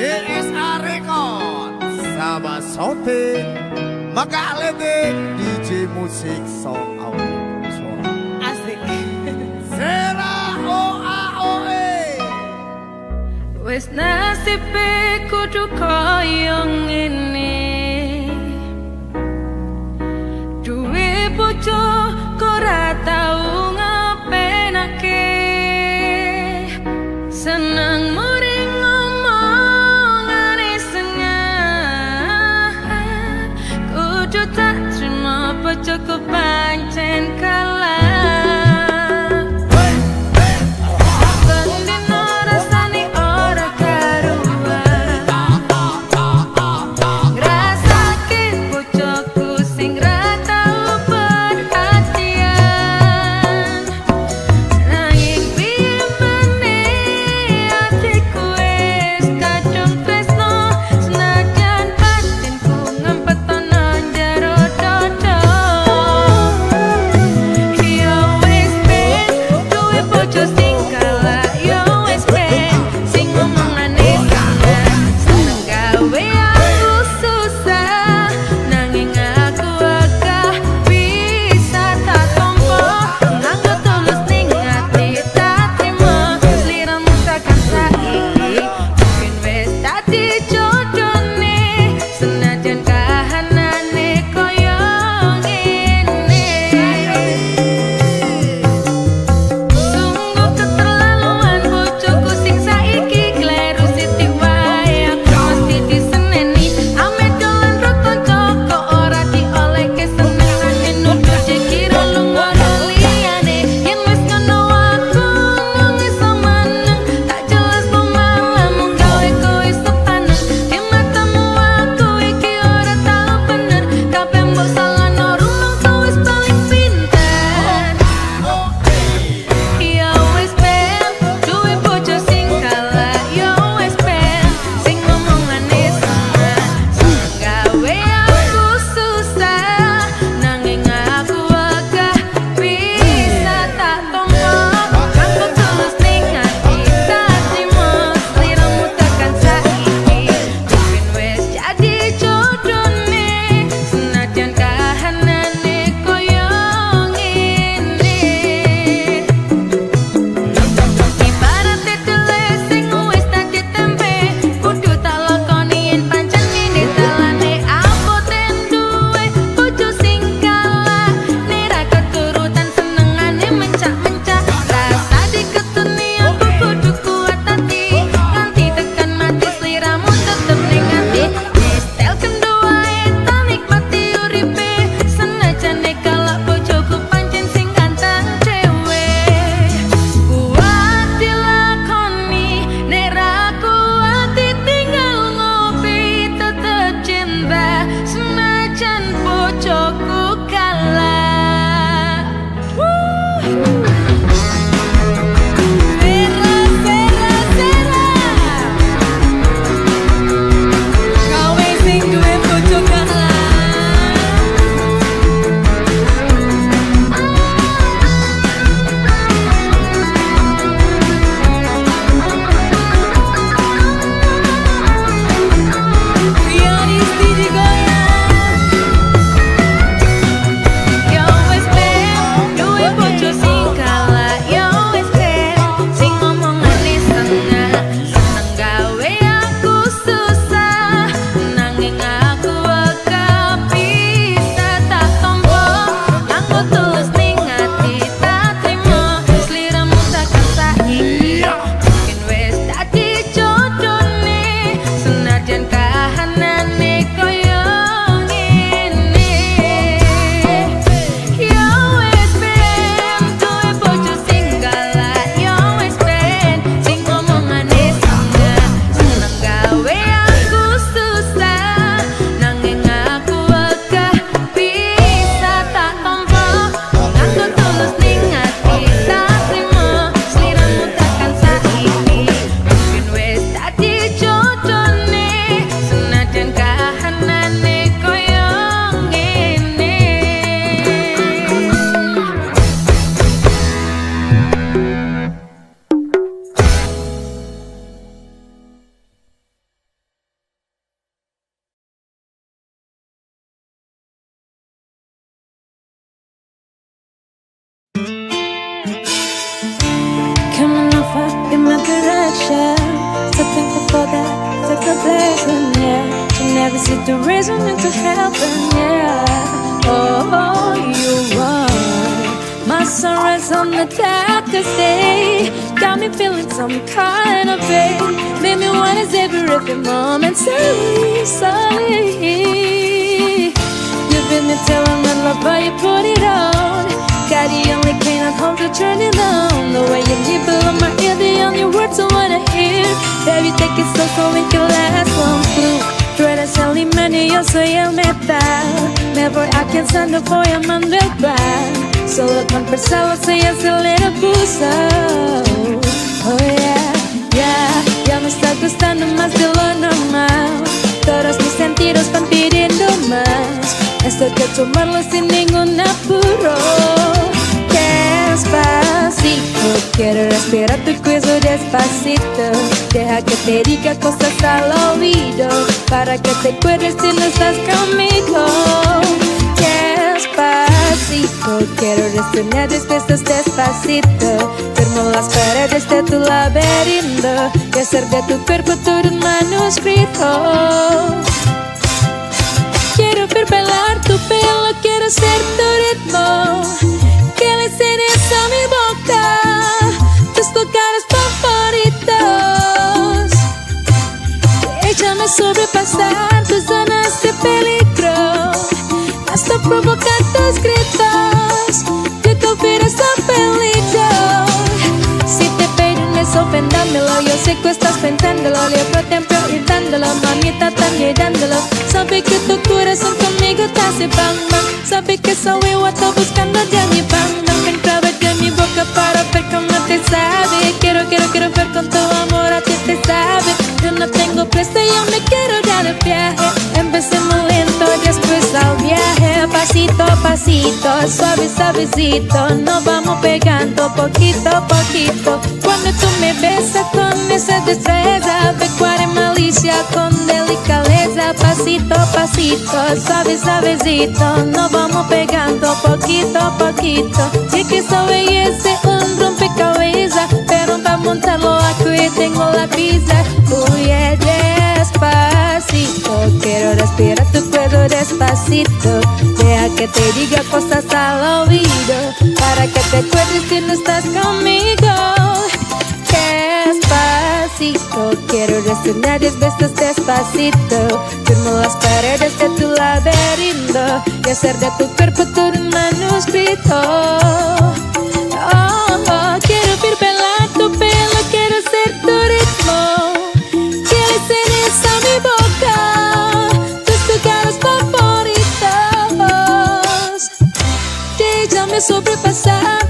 It is a record. Sama Sote Maka DJ Musik Song Audio Asik Sera O-A-O-E Wis nasib Kudu koyong ini. Laberinto y hacer de tu cuerpo hace bang bang. Sabe que soy igual, estoy buscando ya mi bang bang. Clave de mi boca para ver cómo te sabe. Quiero, quiero, quiero ver con tu amor a ti te sabe. Yo no tengo presta, yo me quiero dar de viaje. Empecemos pasito, suave, suavecito. Nos vamos pegando poquito a poquito. Cuando tú me besas con esa destreza, pecuaria malicia con delicadeza. Pasito a pasito, suave, suavecito. Nos vamos pegando poquito a poquito. Sé que esa belleza es un rompecabezas, pero para montarlo aquí tengo la pizza. Uy, despacito, quiero respirar tu cuello despacito. Deja que te diga cosas al oído, para que te acuerdes si no estás conmigo. Despacito, quiero resonar diez veces despacito. Firmo las paredes de tu laberinto y hacer de tu cuerpo todo un manuscrito. Oh, besar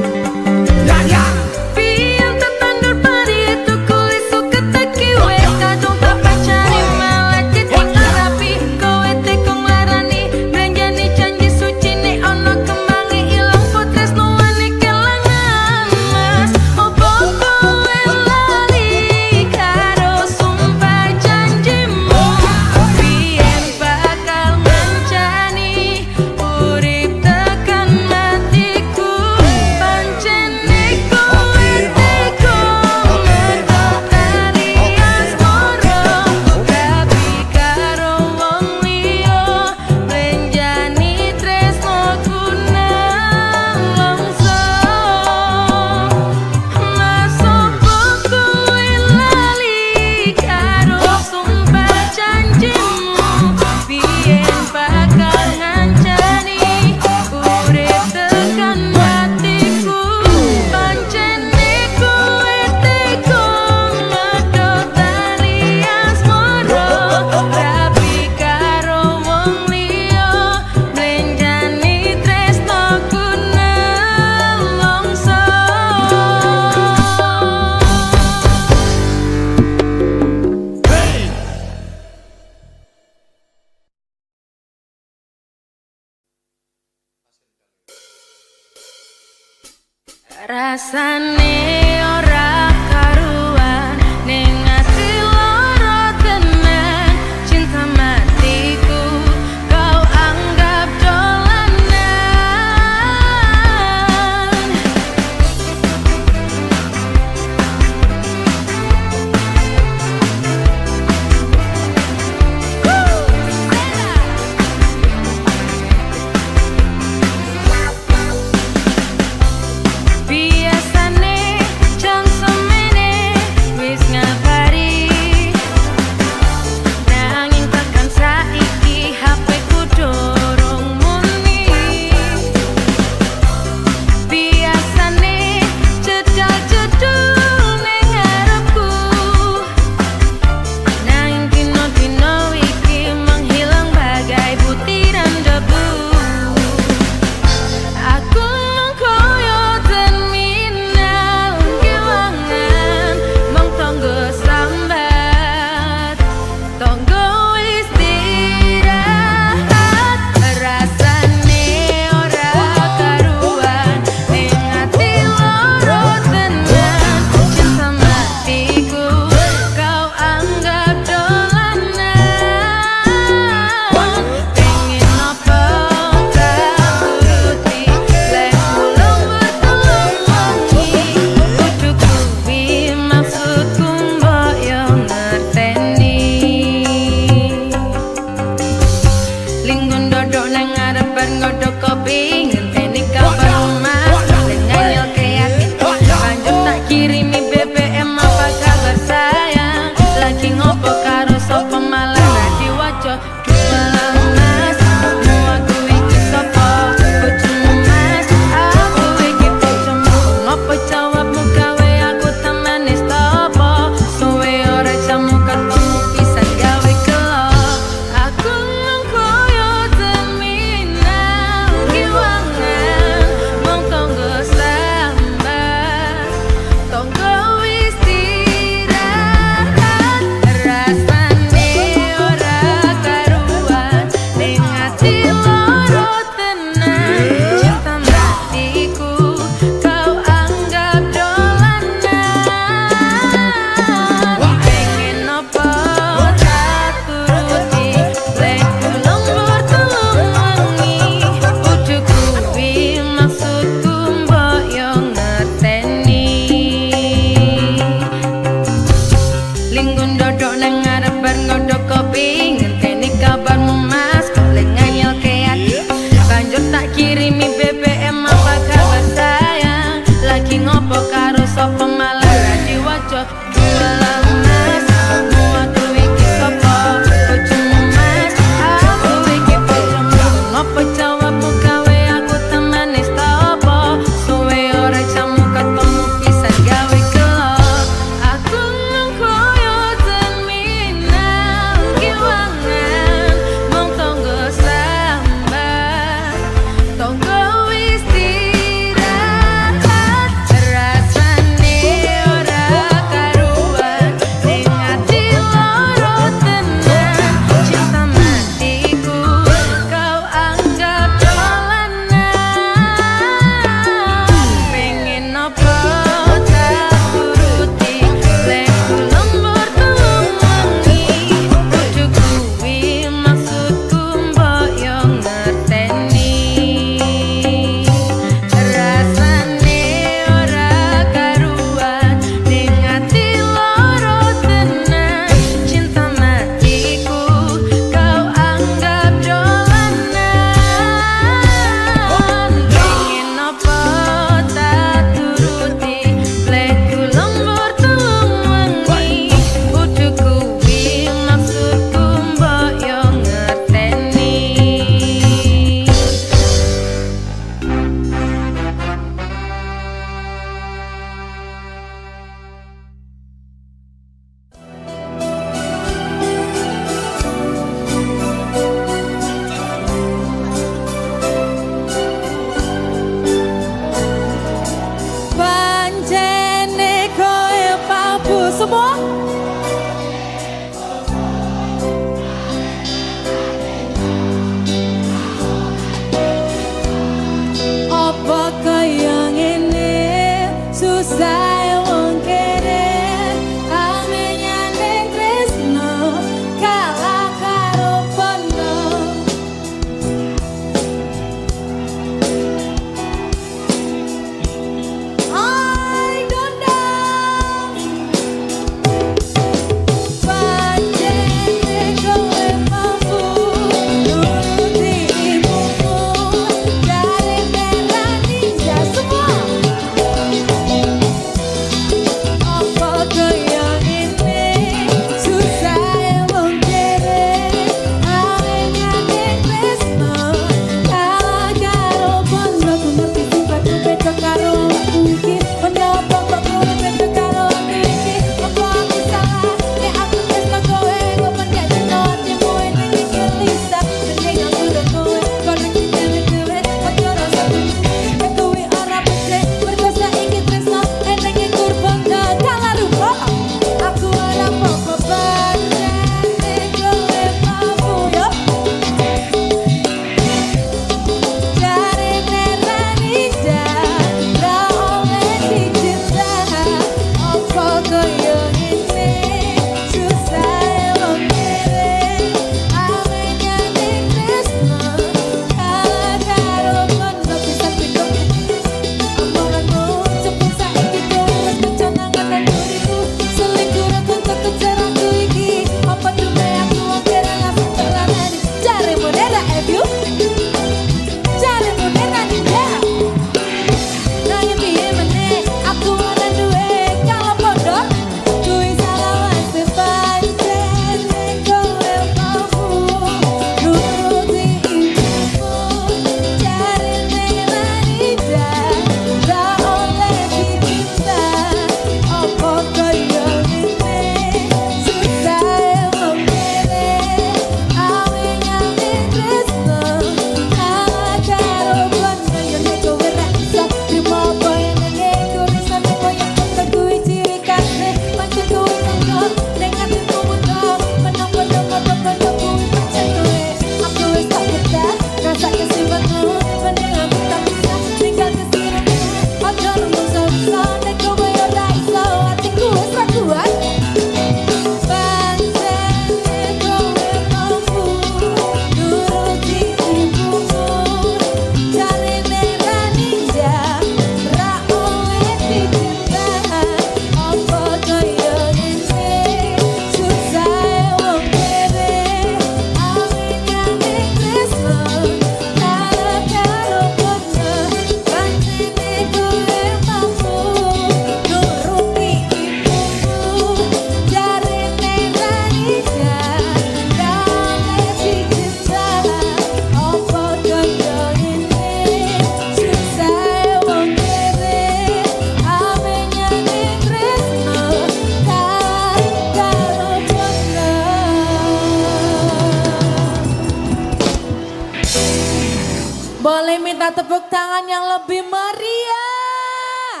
yang lebih meriah.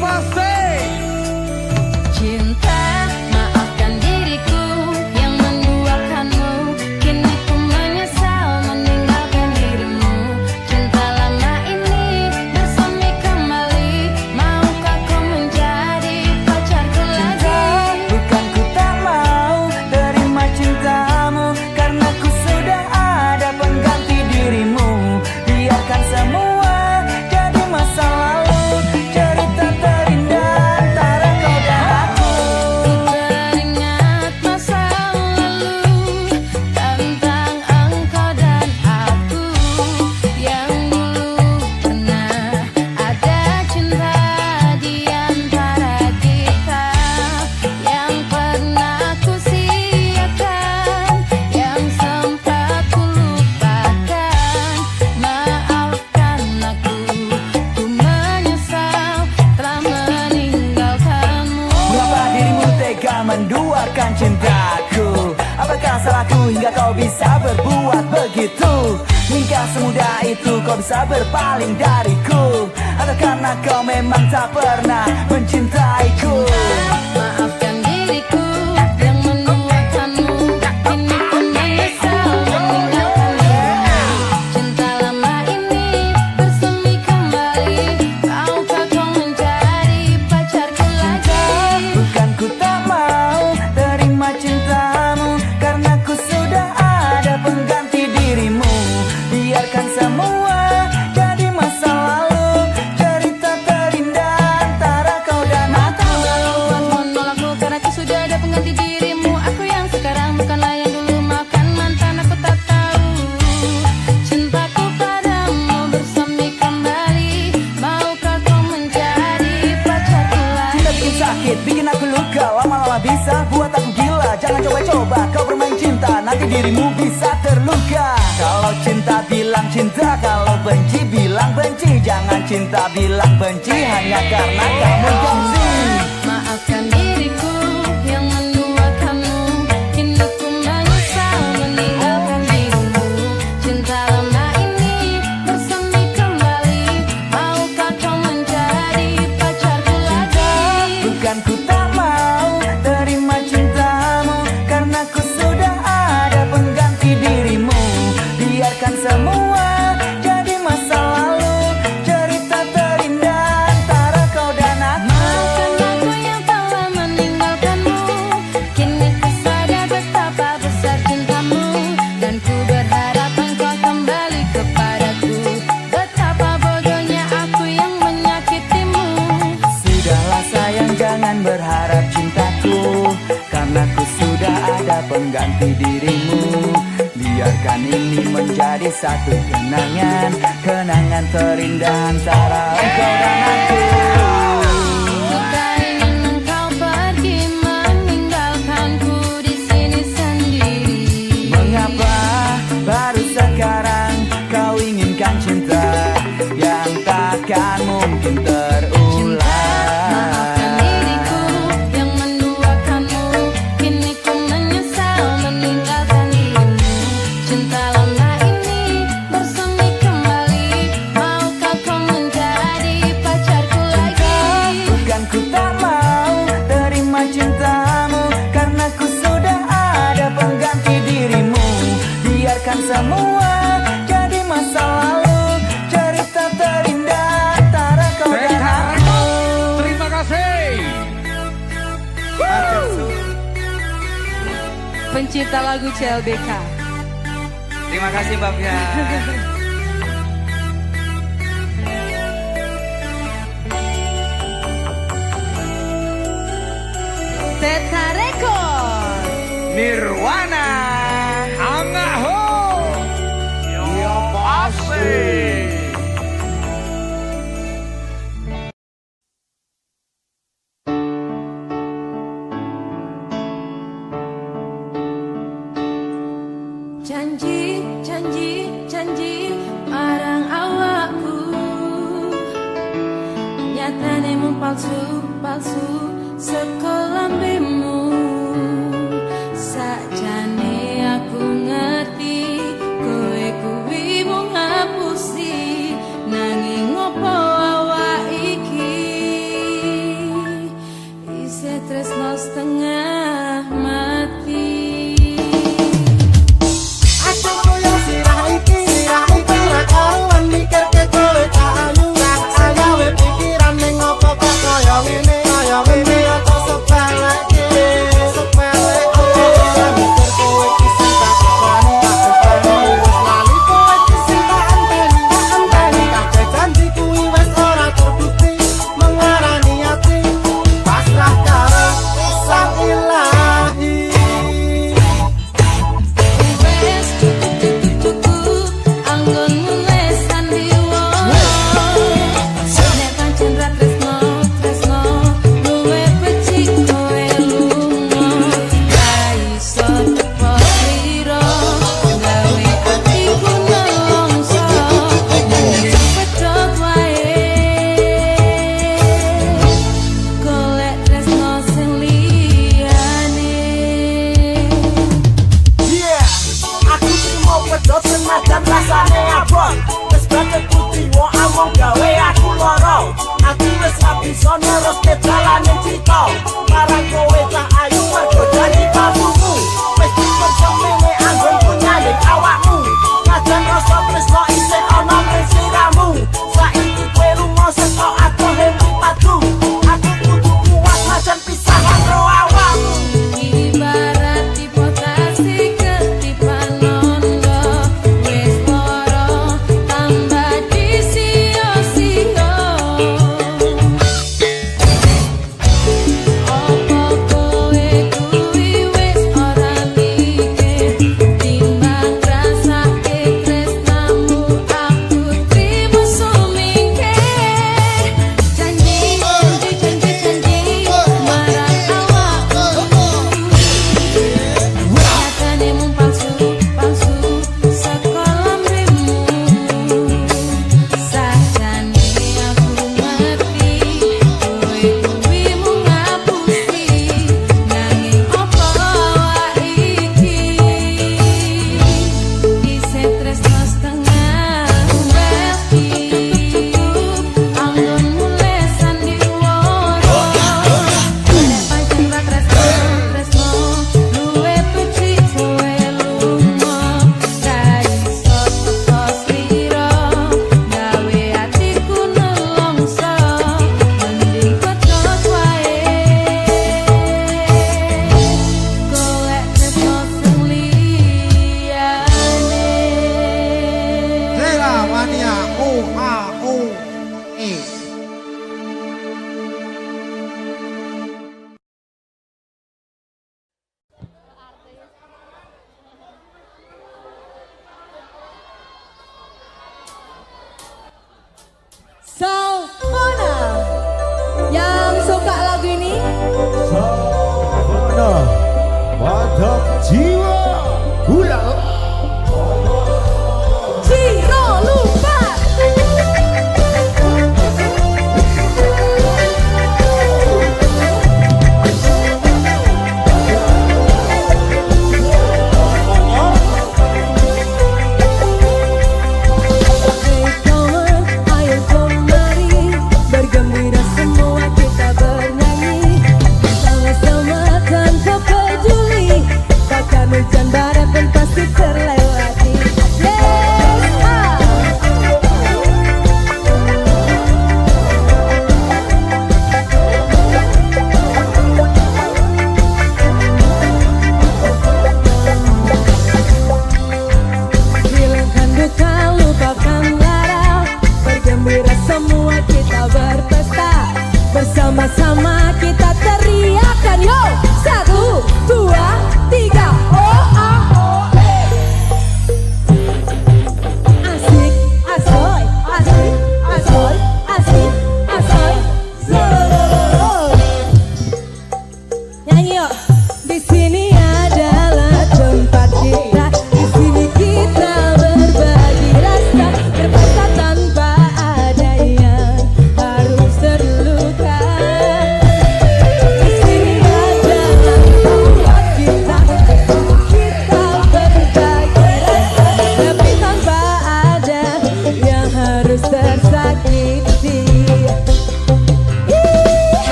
passei. Sekolah sekelambimmu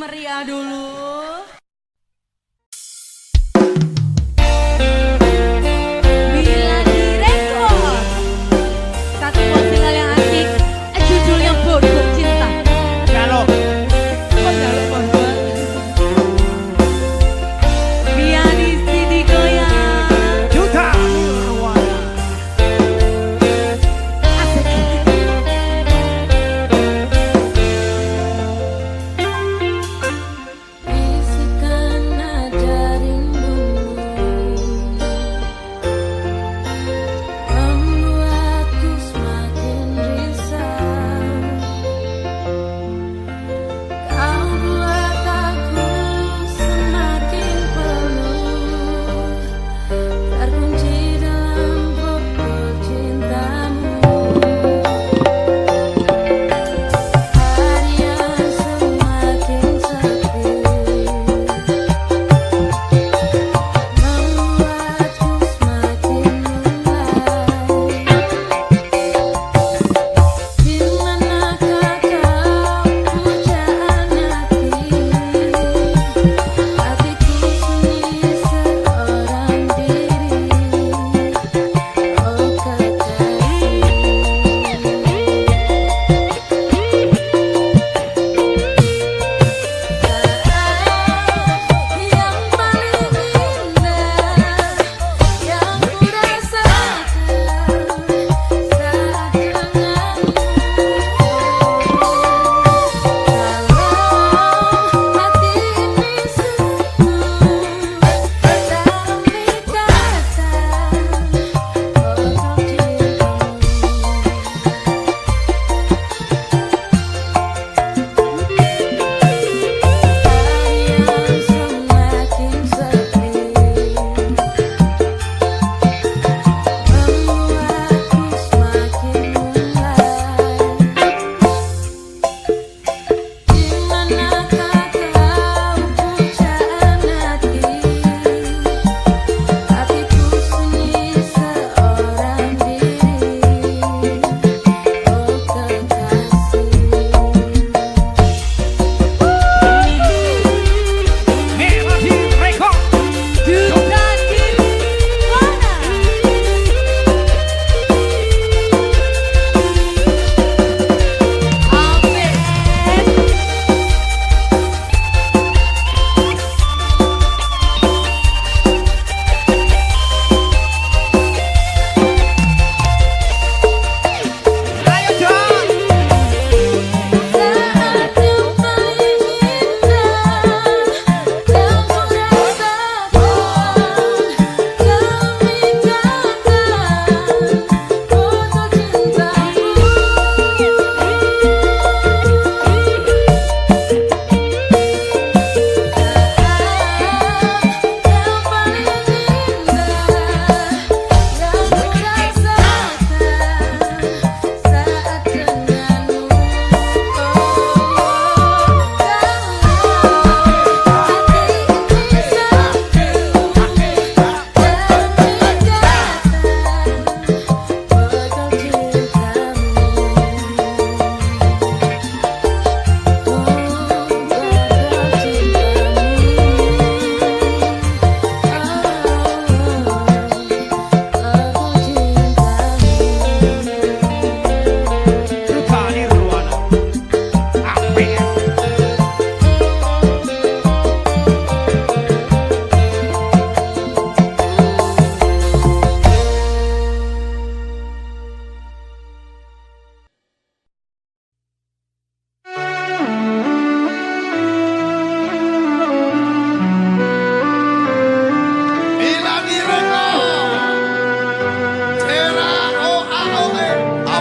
meriah dulu?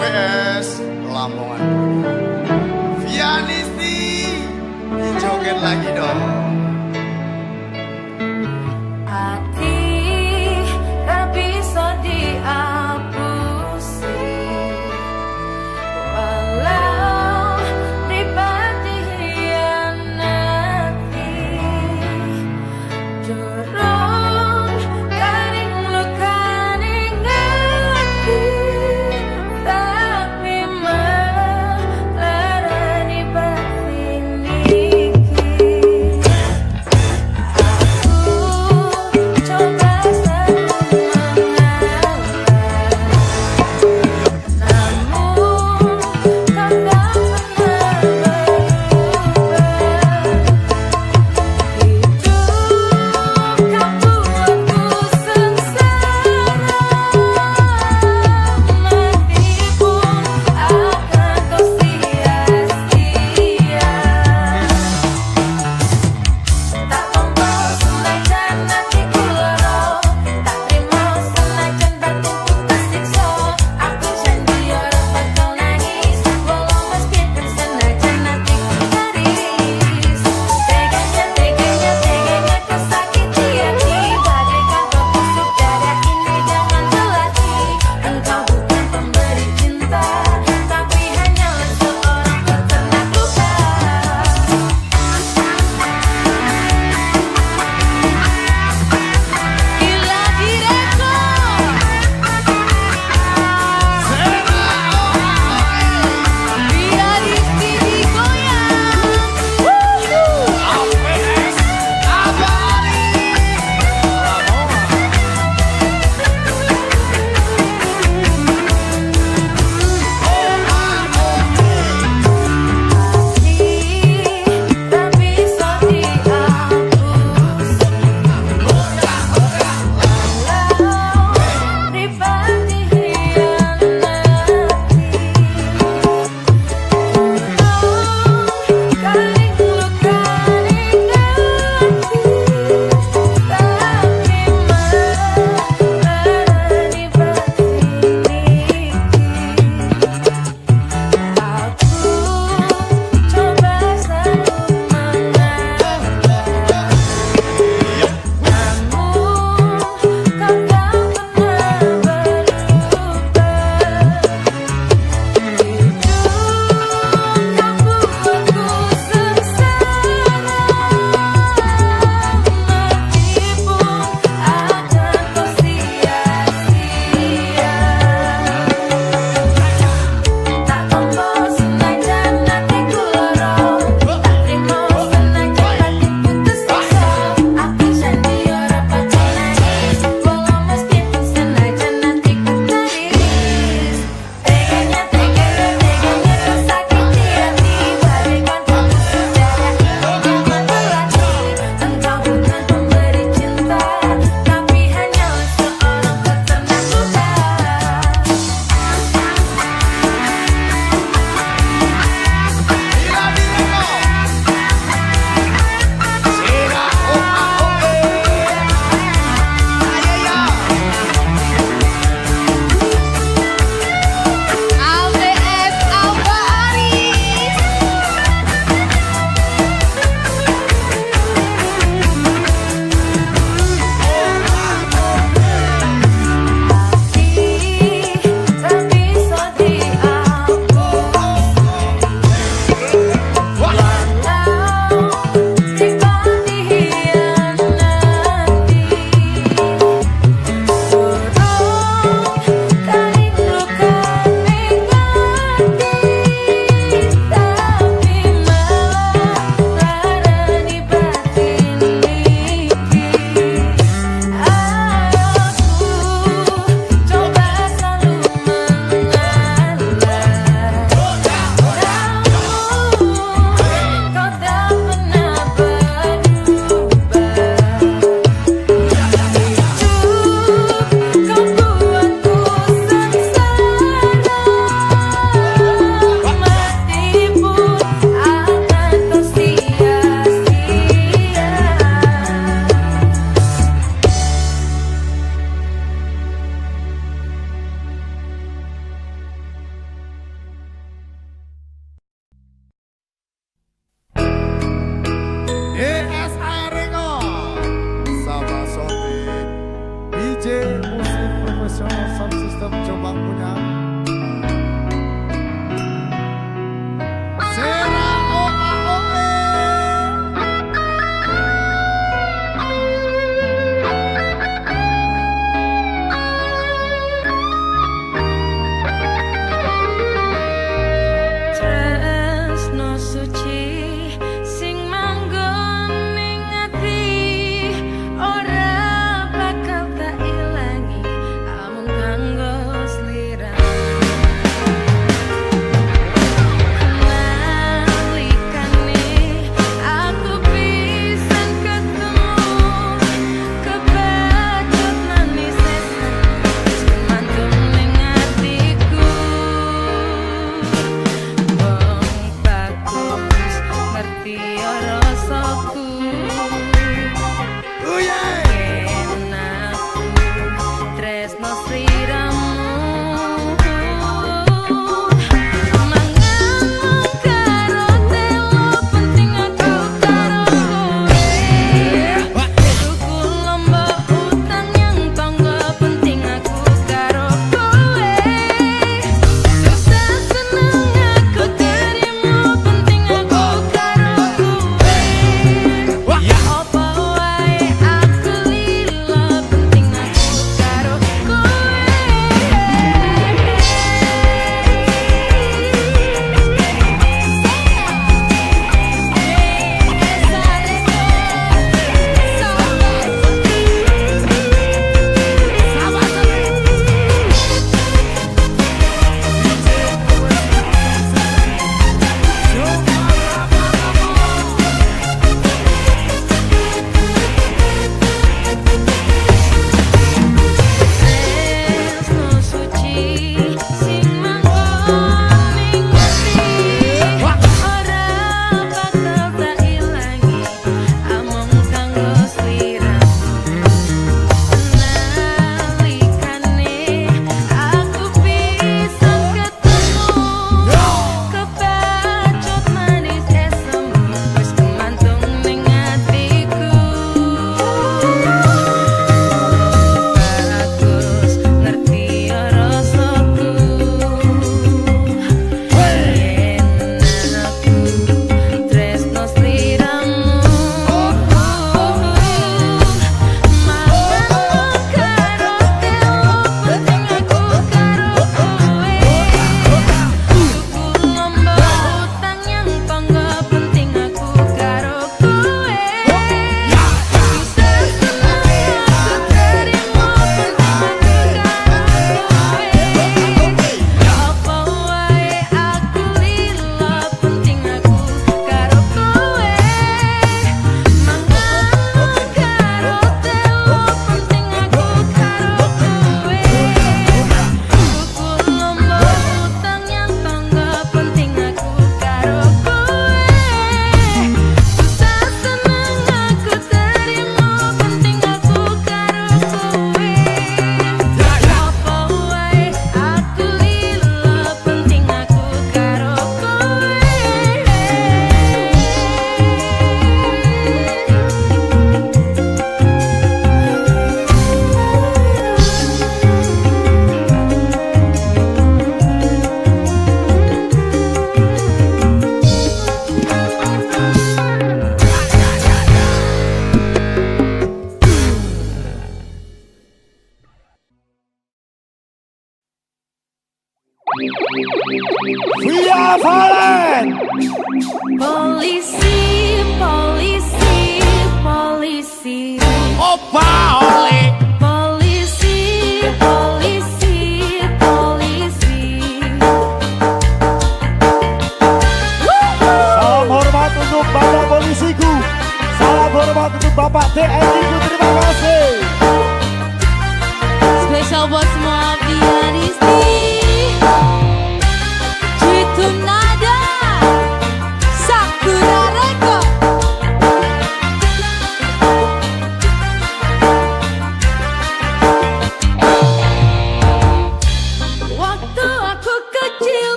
PS Lamongan Vianisti Dijoget lagi dong